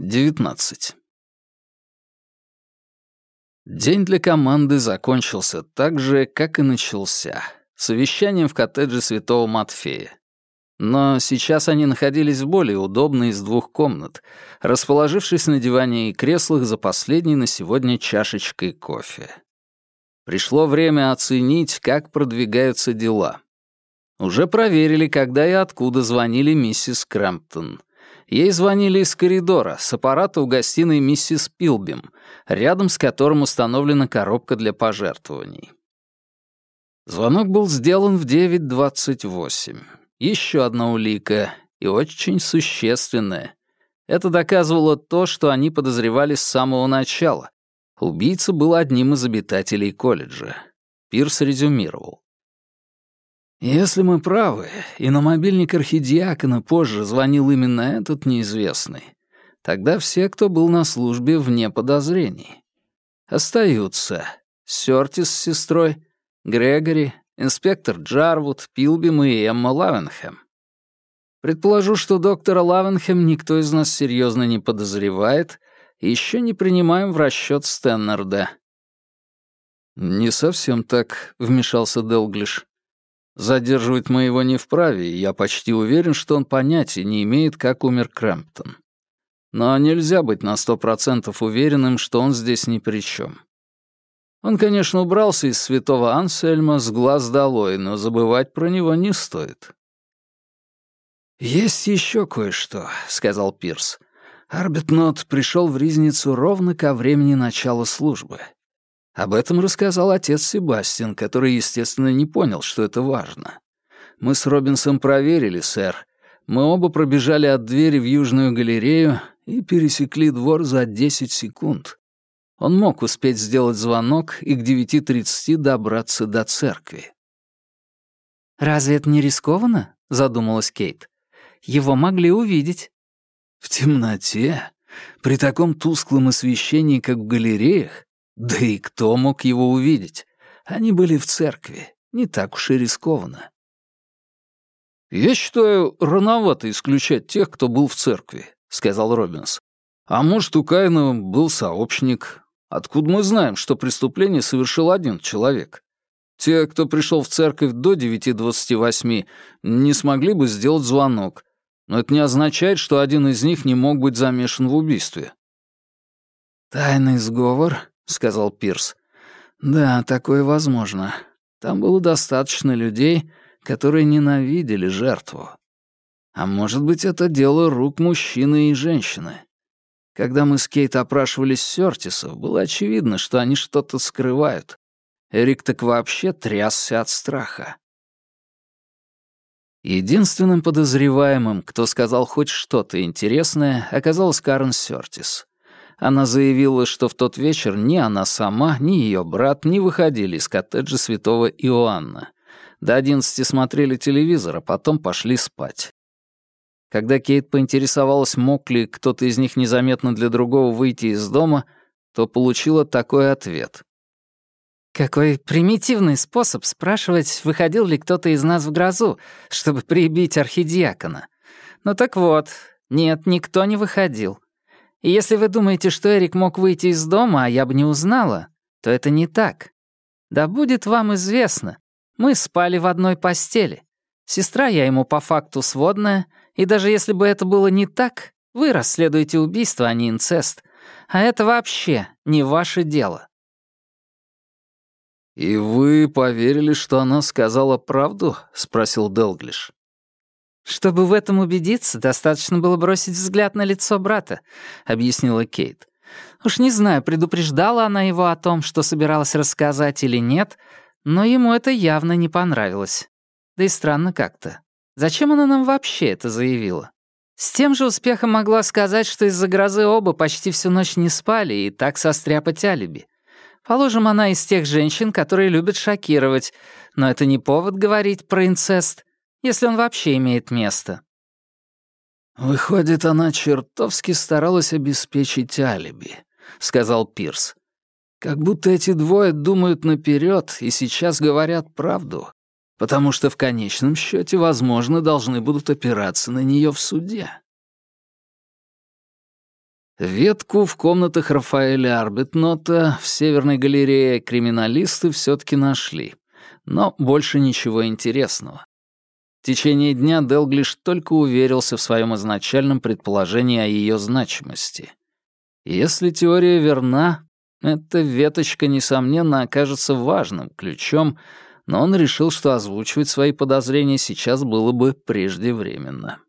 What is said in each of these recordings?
19. День для команды закончился так же, как и начался, совещанием в коттедже Святого Матфея. Но сейчас они находились в более удобной из двух комнат, расположившись на диване и креслах за последней на сегодня чашечкой кофе. Пришло время оценить, как продвигаются дела. Уже проверили, когда и откуда звонили миссис Крэмптон. Ей звонили из коридора, с аппарата у гостиной миссис Пилбим, рядом с которым установлена коробка для пожертвований. Звонок был сделан в 9.28. Еще одна улика, и очень существенная. Это доказывало то, что они подозревали с самого начала. Убийца был одним из обитателей колледжа. Пирс резюмировал. Если мы правы, и на мобильник архидиакона позже звонил именно этот неизвестный, тогда все, кто был на службе, вне подозрений. Остаются Сёртис с сестрой, Грегори, инспектор Джарвуд, Пилбим и Эмма Лавенхэм. Предположу, что доктора Лавенхэм никто из нас серьезно не подозревает, и еще не принимаем в расчет Стэннерда. «Не совсем так», — вмешался Делглиш. Задерживать мы его не вправе, и я почти уверен, что он понятия не имеет, как умер Крэмптон. Но нельзя быть на сто процентов уверенным, что он здесь ни при чем. Он, конечно, убрался из святого Ансельма с глаз долой, но забывать про него не стоит. «Есть еще кое-что», — сказал Пирс. Арбитнот пришел в Ризницу ровно ко времени начала службы. Об этом рассказал отец Себастьян, который, естественно, не понял, что это важно. Мы с Робинсом проверили, сэр. Мы оба пробежали от двери в Южную галерею и пересекли двор за 10 секунд. Он мог успеть сделать звонок и к 9.30 добраться до церкви. «Разве это не рискованно?» — задумалась Кейт. «Его могли увидеть». «В темноте? При таком тусклом освещении, как в галереях? Да и кто мог его увидеть? Они были в церкви. Не так уж и рискованно. «Я считаю, рановато исключать тех, кто был в церкви», — сказал Робинс. «А может, у Каина был сообщник. Откуда мы знаем, что преступление совершил один человек? Те, кто пришел в церковь до 9.28, не смогли бы сделать звонок. Но это не означает, что один из них не мог быть замешан в убийстве». «Тайный сговор — сказал Пирс. «Да, такое возможно. Там было достаточно людей, которые ненавидели жертву. А может быть, это дело рук мужчины и женщины. Когда мы с Кейт опрашивались Сёртисов, было очевидно, что они что-то скрывают. Эрик так вообще трясся от страха. Единственным подозреваемым, кто сказал хоть что-то интересное, оказалась Карен Сёртис. Она заявила, что в тот вечер ни она сама, ни ее брат не выходили из коттеджа святого Иоанна. До одиннадцати смотрели телевизор, а потом пошли спать. Когда Кейт поинтересовалась, мог ли кто-то из них незаметно для другого выйти из дома, то получила такой ответ. «Какой примитивный способ спрашивать, выходил ли кто-то из нас в грозу, чтобы прибить архидиакона. Ну так вот, нет, никто не выходил. И если вы думаете, что Эрик мог выйти из дома, а я бы не узнала, то это не так. Да будет вам известно, мы спали в одной постели. Сестра я ему по факту сводная, и даже если бы это было не так, вы расследуете убийство, а не инцест. А это вообще не ваше дело. «И вы поверили, что она сказала правду?» — спросил Делглиш. «Чтобы в этом убедиться, достаточно было бросить взгляд на лицо брата», — объяснила Кейт. «Уж не знаю, предупреждала она его о том, что собиралась рассказать или нет, но ему это явно не понравилось. Да и странно как-то. Зачем она нам вообще это заявила? С тем же успехом могла сказать, что из-за грозы оба почти всю ночь не спали и так состряпать алиби. Положим, она из тех женщин, которые любят шокировать, но это не повод говорить про инцест если он вообще имеет место. «Выходит, она чертовски старалась обеспечить алиби», — сказал Пирс. «Как будто эти двое думают наперед и сейчас говорят правду, потому что в конечном счете, возможно, должны будут опираться на нее в суде». Ветку в комнатах Рафаэля Арбитнота в Северной галерее криминалисты все-таки нашли, но больше ничего интересного. В течение дня Делглиш только уверился в своем изначальном предположении о ее значимости. Если теория верна, эта веточка, несомненно, окажется важным ключом, но он решил, что озвучивать свои подозрения сейчас было бы преждевременно.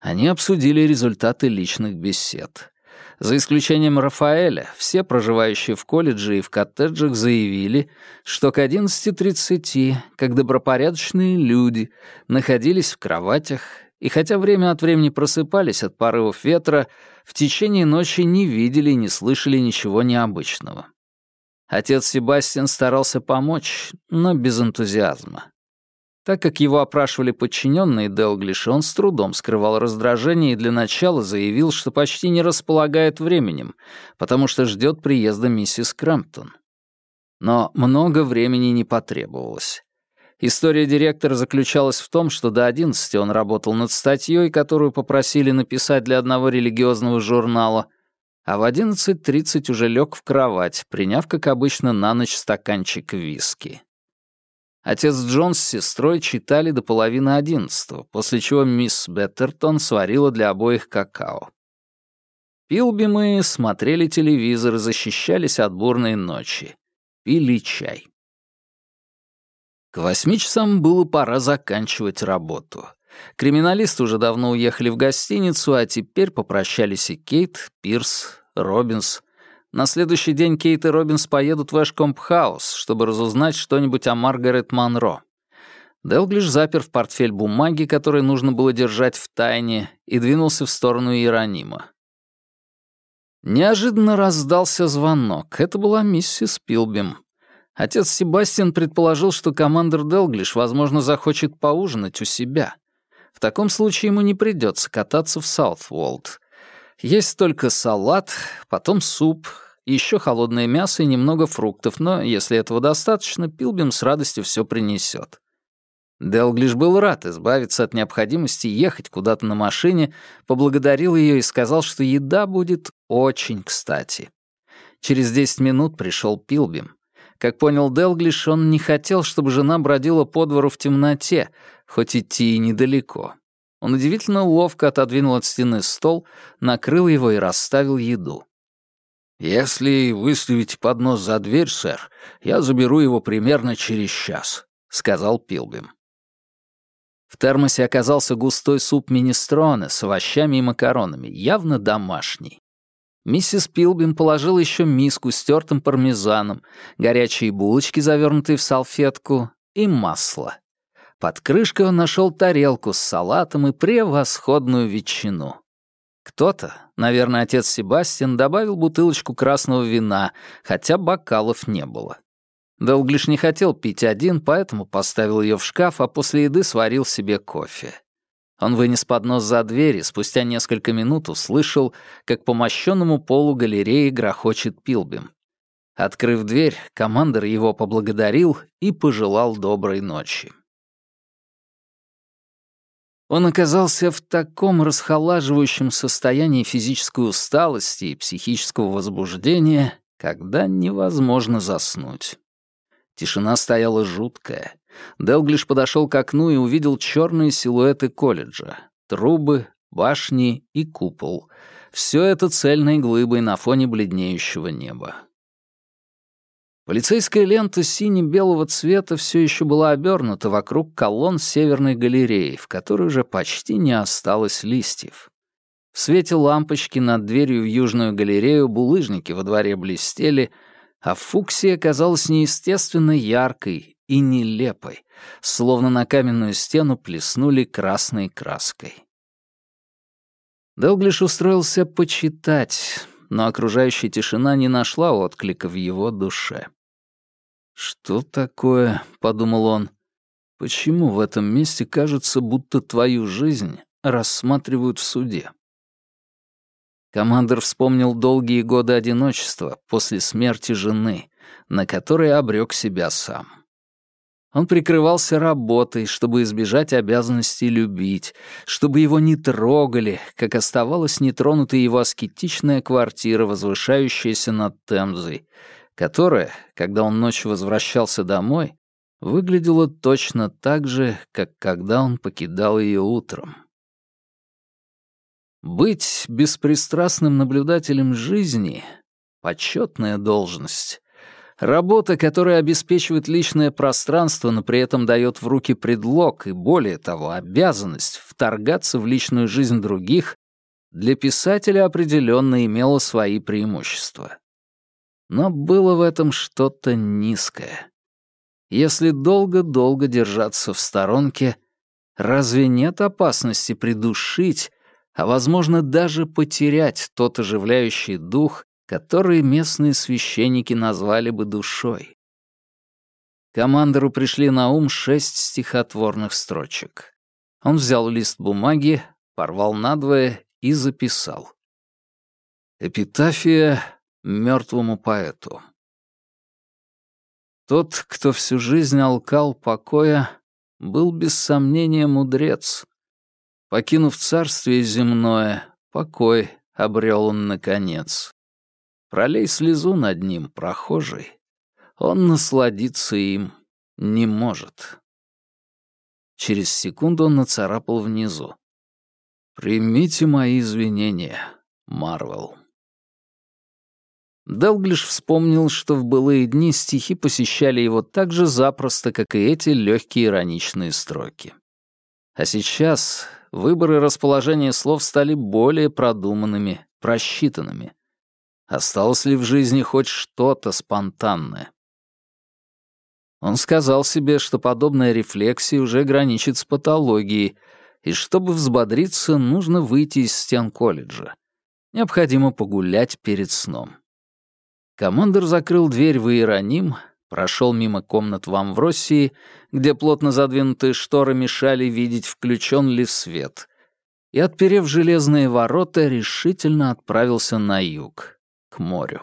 Они обсудили результаты личных бесед. За исключением Рафаэля, все проживающие в колледже и в коттеджах заявили, что к 11.30, как добропорядочные люди, находились в кроватях и хотя время от времени просыпались от порывов ветра, в течение ночи не видели и не слышали ничего необычного. Отец Себастьян старался помочь, но без энтузиазма. Так как его опрашивали подчиненные Делглиш, он с трудом скрывал раздражение и для начала заявил, что почти не располагает временем, потому что ждет приезда миссис Крэмптон. Но много времени не потребовалось. История директора заключалась в том, что до 11 он работал над статьей, которую попросили написать для одного религиозного журнала, а в 11.30 уже лег в кровать, приняв, как обычно, на ночь стаканчик виски. Отец Джонс с сестрой читали до половины одиннадцатого, после чего мисс Беттертон сварила для обоих какао. Пилбимы смотрели телевизор и защищались от бурной ночи. Пили чай. К восьми часам было пора заканчивать работу. Криминалисты уже давно уехали в гостиницу, а теперь попрощались и Кейт, Пирс, Робинс. На следующий день Кейт и Робинс поедут в Эшкомп-хаус, чтобы разузнать что-нибудь о Маргарет Монро. Делглиш запер в портфель бумаги, которые нужно было держать в тайне, и двинулся в сторону Иеронима. Неожиданно раздался звонок. Это была миссис Пилбим. Отец Себастьян предположил, что коммандер Делглиш, возможно, захочет поужинать у себя. В таком случае ему не придется кататься в Саутволд. Есть только салат, потом суп, еще холодное мясо и немного фруктов, но если этого достаточно, Пилбим с радостью все принесет. Делглиш был рад избавиться от необходимости ехать куда-то на машине, поблагодарил ее и сказал, что еда будет очень кстати. Через десять минут пришел Пилбим. Как понял Делглиш, он не хотел, чтобы жена бродила по двору в темноте, хоть идти и недалеко. Он удивительно ловко отодвинул от стены стол, накрыл его и расставил еду. «Если выставите поднос за дверь, сэр, я заберу его примерно через час», — сказал Пилбим. В термосе оказался густой суп минестроне с овощами и макаронами, явно домашний. Миссис Пилбин положила еще миску с тертым пармезаном, горячие булочки, завернутые в салфетку, и масло. Под крышкой он нашел тарелку с салатом и превосходную ветчину. Кто-то, наверное, отец Себастьян, добавил бутылочку красного вина, хотя бокалов не было. Долглиш не хотел пить один, поэтому поставил ее в шкаф, а после еды сварил себе кофе. Он вынес поднос за дверь и спустя несколько минут услышал, как по мощенному полу галереи грохочет Пилбим. Открыв дверь, командир его поблагодарил и пожелал доброй ночи. Он оказался в таком расхолаживающем состоянии физической усталости и психического возбуждения, когда невозможно заснуть. Тишина стояла жуткая, Делглиш подошел к окну и увидел черные силуэты колледжа. Трубы, башни и купол. Все это цельной глыбой на фоне бледнеющего неба. Полицейская лента сине-белого цвета все еще была обернута вокруг колонн северной галереи, в которой уже почти не осталось листьев. В свете лампочки над дверью в южную галерею булыжники во дворе блестели, а фуксия казалась неестественно яркой и нелепой, словно на каменную стену плеснули красной краской. Делглиш устроился почитать, но окружающая тишина не нашла отклика в его душе. «Что такое?» — подумал он. «Почему в этом месте кажется, будто твою жизнь рассматривают в суде?» Командор вспомнил долгие годы одиночества после смерти жены, на которые обрек себя сам. Он прикрывался работой, чтобы избежать обязанности любить, чтобы его не трогали, как оставалась нетронутой его аскетичная квартира, возвышающаяся над Темзой, которая, когда он ночью возвращался домой, выглядела точно так же, как когда он покидал ее утром. Быть беспристрастным наблюдателем жизни — почетная должность, Работа, которая обеспечивает личное пространство, но при этом дает в руки предлог и, более того, обязанность вторгаться в личную жизнь других, для писателя определенно имела свои преимущества. Но было в этом что-то низкое. Если долго-долго держаться в сторонке, разве нет опасности придушить, а, возможно, даже потерять тот оживляющий дух, который местные священники назвали бы душой. Командору пришли на ум шесть стихотворных строчек. Он взял лист бумаги, порвал надвое и записал. Эпитафия мертвому поэту. Тот, кто всю жизнь алкал покоя, был без сомнения мудрец. Покинув царствие земное, покой обрел он наконец. Пролей слезу над ним, прохожий. Он насладиться им не может. Через секунду он нацарапал внизу. «Примите мои извинения, Марвел». Делглиш вспомнил, что в былые дни стихи посещали его так же запросто, как и эти легкие ироничные строки. А сейчас выбор и расположение слов стали более продуманными, просчитанными. Осталось ли в жизни хоть что-то спонтанное? Он сказал себе, что подобная рефлексия уже граничит с патологией, и чтобы взбодриться, нужно выйти из стен колледжа. Необходимо погулять перед сном. Командор закрыл дверь в Иероним, прошел мимо комнат в Амвросии, где плотно задвинутые шторы мешали видеть, включен ли свет, и, отперев железные ворота, решительно отправился на юг к морю.